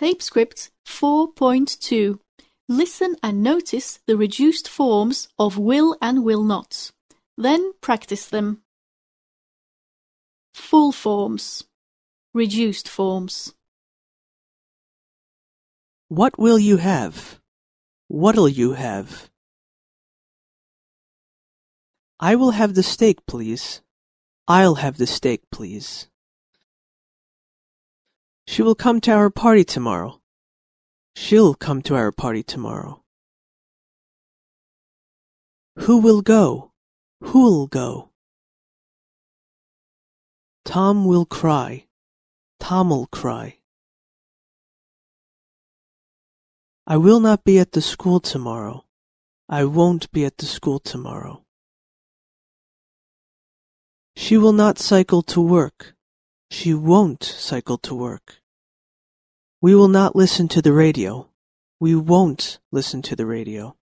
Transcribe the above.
Tape script 4.2. Listen and notice the reduced forms of will and will not. Then practice them. Full forms. Reduced forms. What will you have? What'll you have? I will have the steak, please. I'll have the steak, please. She will come to our party tomorrow. She'll come to our party tomorrow. Who will go? Who'll go? Tom will cry. Tom'll cry. I will not be at the school tomorrow. I won't be at the school tomorrow. She will not cycle to work. She won't cycle to work. We will not listen to the radio. We won't listen to the radio.